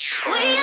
We